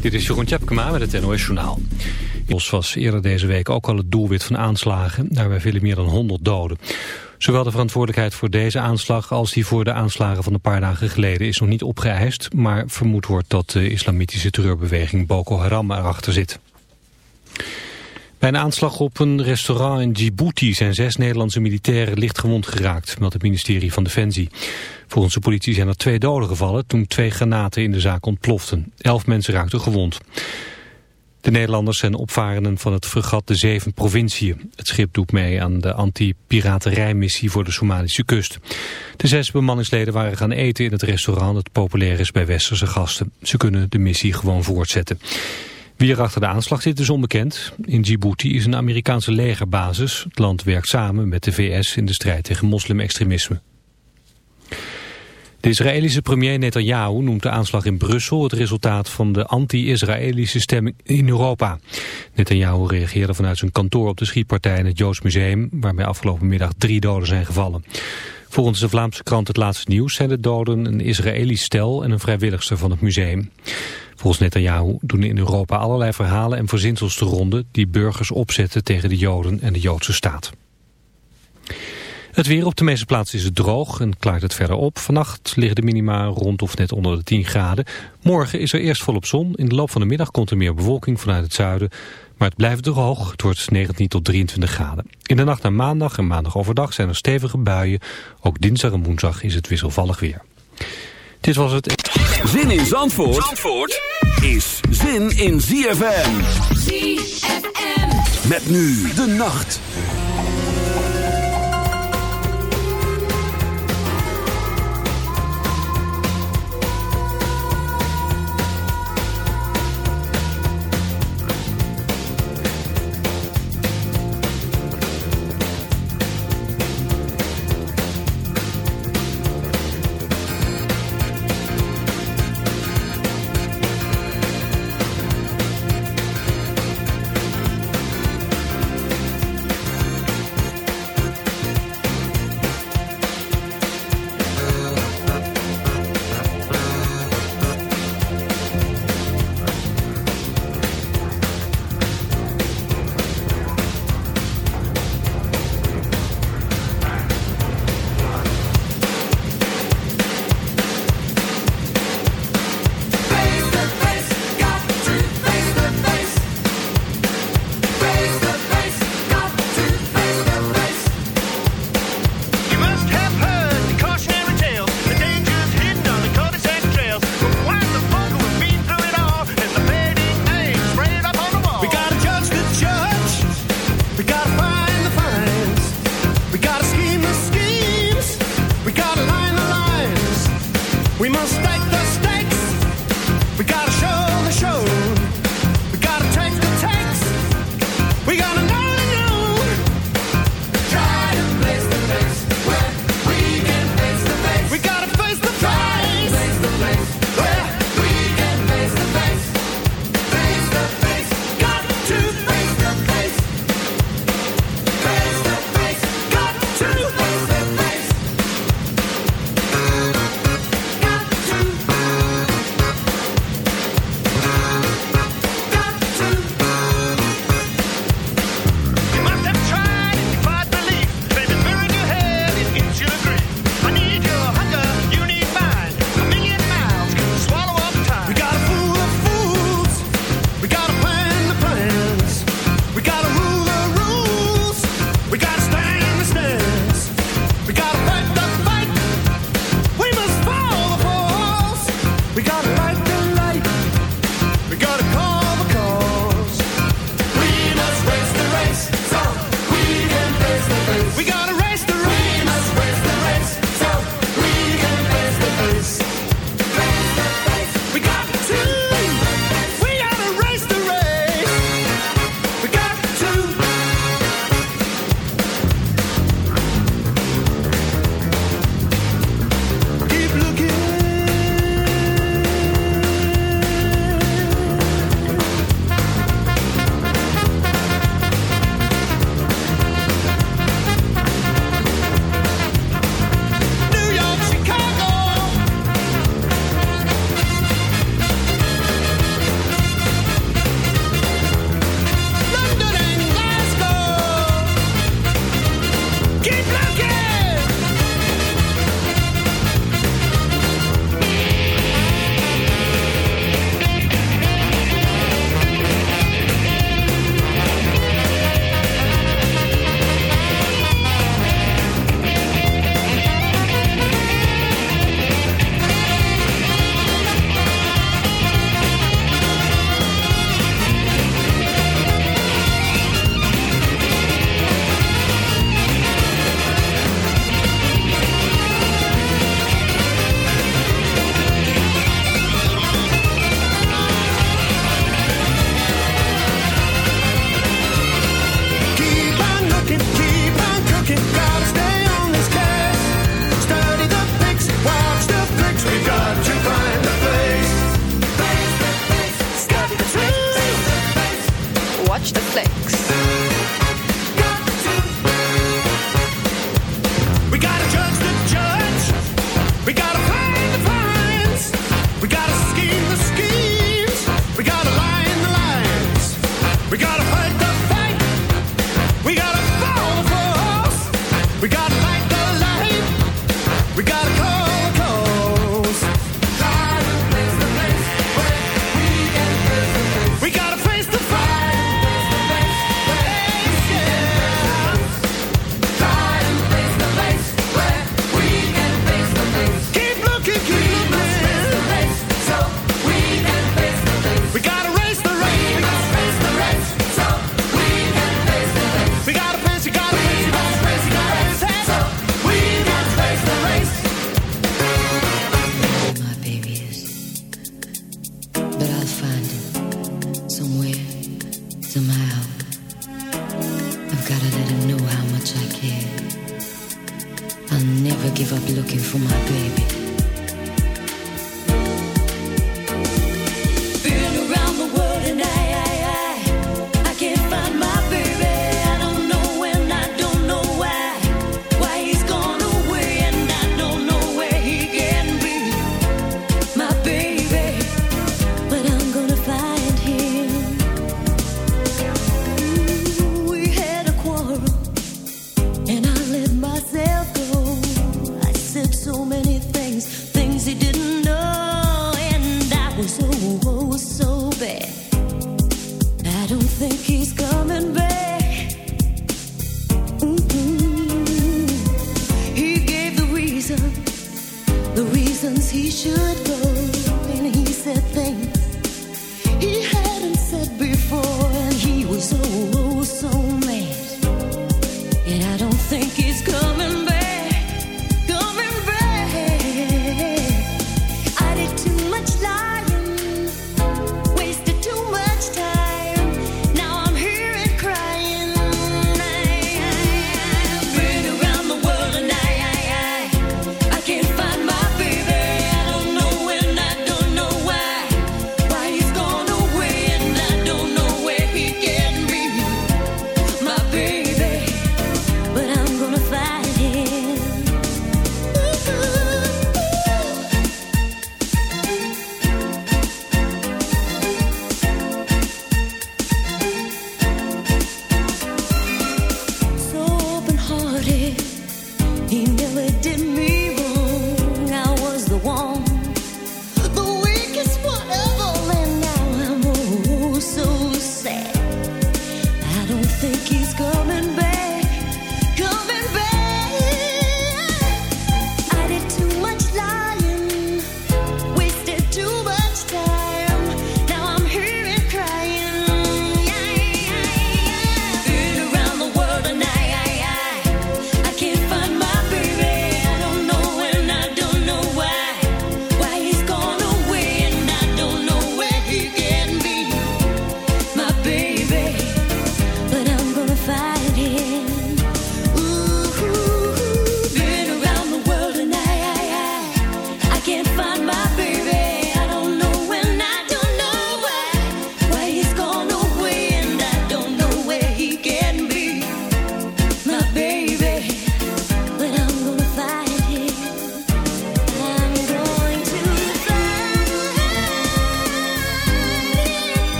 Dit is Jeroen Tjepkema met het NOS Journaal. Os was eerder deze week ook al het doelwit van aanslagen. Daarbij vielen meer dan 100 doden. Zowel de verantwoordelijkheid voor deze aanslag als die voor de aanslagen van een paar dagen geleden is nog niet opgeëist. Maar vermoed wordt dat de islamitische terreurbeweging Boko Haram erachter zit. Bij een aanslag op een restaurant in Djibouti zijn zes Nederlandse militairen licht gewond geraakt, meldt het ministerie van Defensie. Volgens de politie zijn er twee doden gevallen toen twee granaten in de zaak ontploften. Elf mensen raakten gewond. De Nederlanders zijn opvarenden van het fregat de Zeven Provinciën. Het schip doet mee aan de anti-piraterijmissie voor de Somalische kust. De zes bemanningsleden waren gaan eten in het restaurant dat populair is bij westerse gasten. Ze kunnen de missie gewoon voortzetten. Wie er achter de aanslag zit is onbekend. In Djibouti is een Amerikaanse legerbasis. Het land werkt samen met de VS in de strijd tegen moslimextremisme. De Israëlische premier Netanyahu noemt de aanslag in Brussel het resultaat van de anti-Israëlische stemming in Europa. Netanyahu reageerde vanuit zijn kantoor op de schietpartij in het Joods Museum, waarbij afgelopen middag drie doden zijn gevallen. Volgens de Vlaamse krant Het Laatste Nieuws zijn de doden een Israëlisch stel en een vrijwilligster van het museum. Volgens Netanyahu doen in Europa allerlei verhalen en verzinsels te ronde die burgers opzetten tegen de Joden en de Joodse staat. Het weer op de meeste plaatsen is het droog en klaart het verder op. Vannacht liggen de minima rond of net onder de 10 graden. Morgen is er eerst volop zon. In de loop van de middag komt er meer bewolking vanuit het zuiden. Maar het blijft droog. Het wordt 19 tot 23 graden. In de nacht naar maandag en maandag overdag zijn er stevige buien. Ook dinsdag en woensdag is het wisselvallig weer. Dit was het. Zin in Zandvoort, Zandvoort is zin in ZFM. ZFM. Met nu de nacht.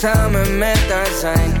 Samen met haar zijn.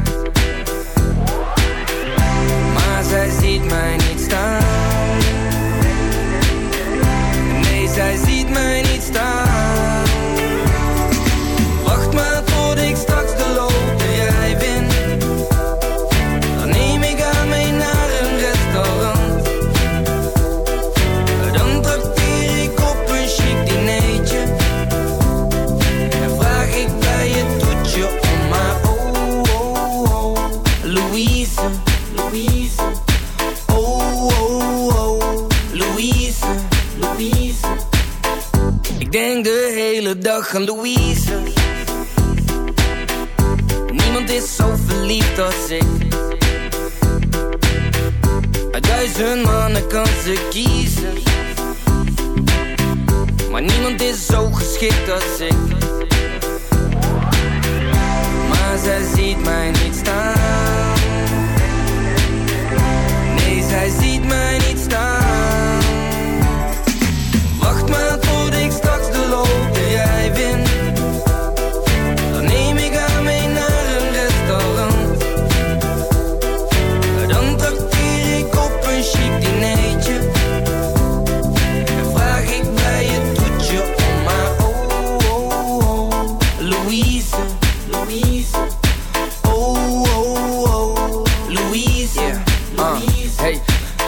Louise.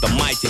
the mic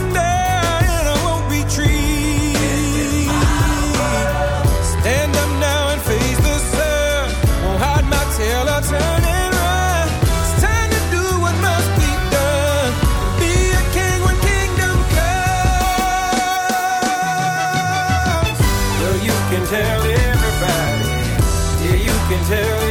tell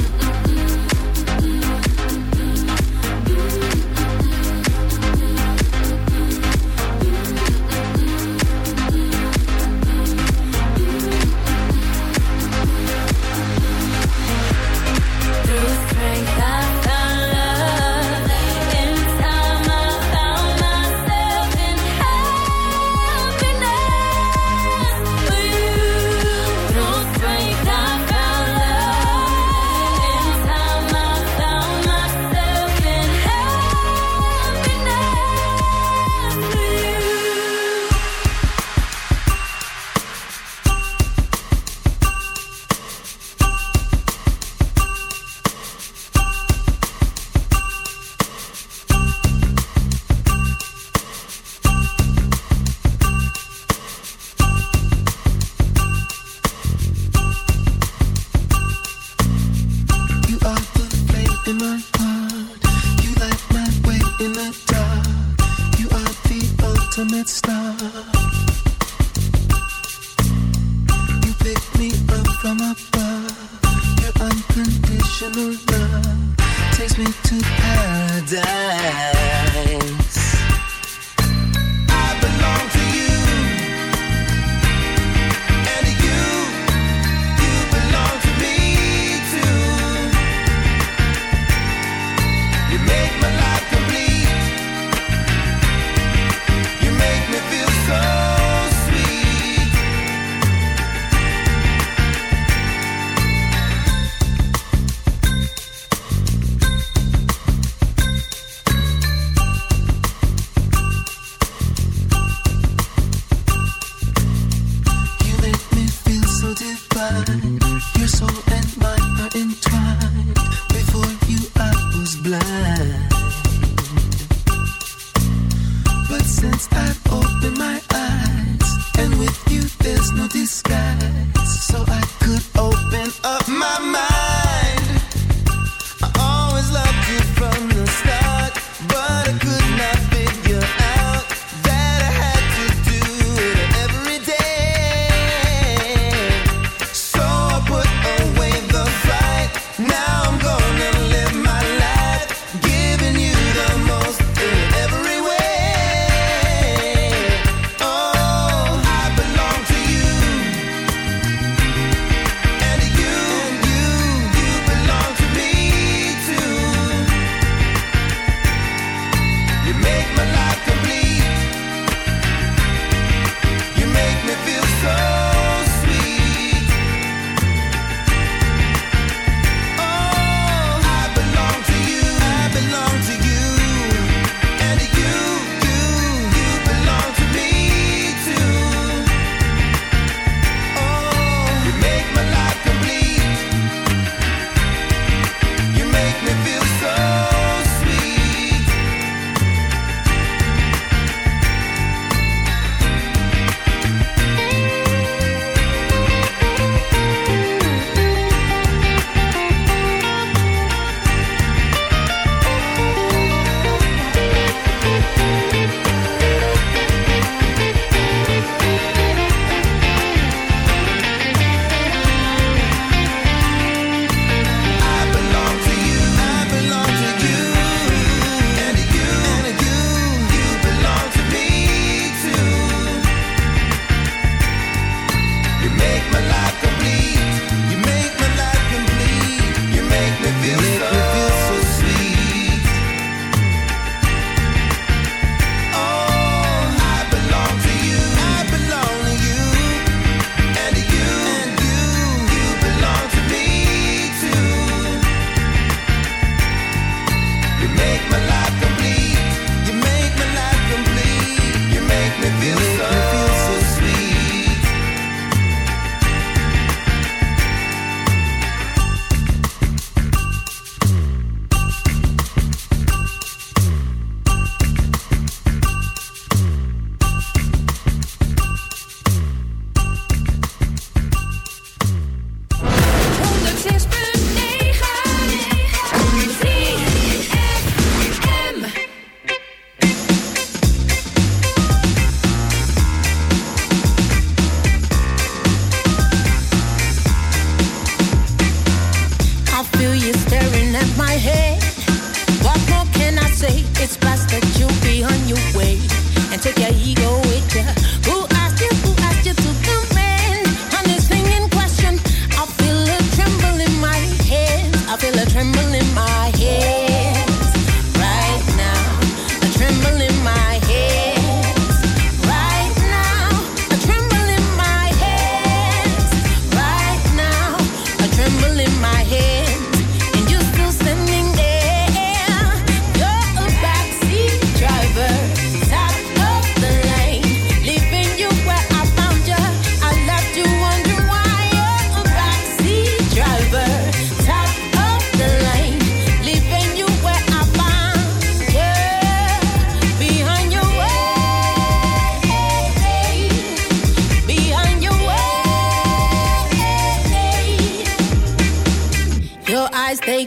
in my head.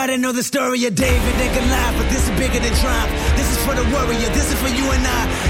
Everybody know the story of David and Goliath, but this is bigger than triumph. This is for the warrior. This is for you and I.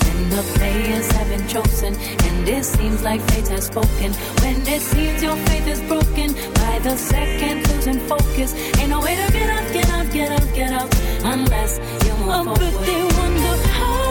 the players have been chosen, and it seems like fate has spoken. When it seems your faith is broken, by the second losing focus, ain't no way to get up, get up, get up, get up, unless you're more oh, focused. But they wonder how.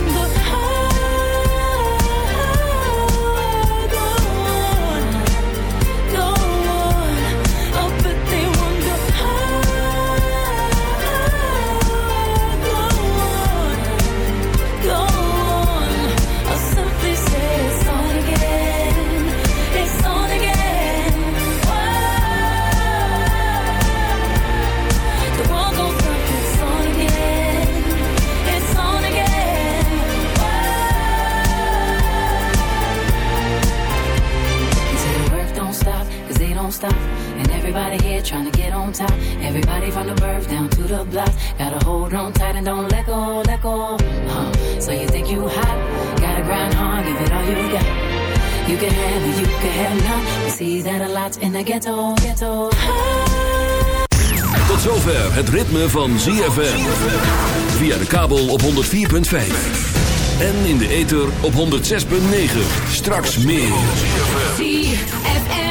Everybody here trying to get on top. Everybody from the birth down to the block. Gotta hold on tight and don't let go, let go. So you think you hot? Gotta grind hard, give it all you got. You can have it, you can have none. We see that a lot in the ghetto, ghetto. Tot zover het ritme van ZFM. Via de kabel op 104.5. En in de ether op 106.9. Straks meer. ZFM.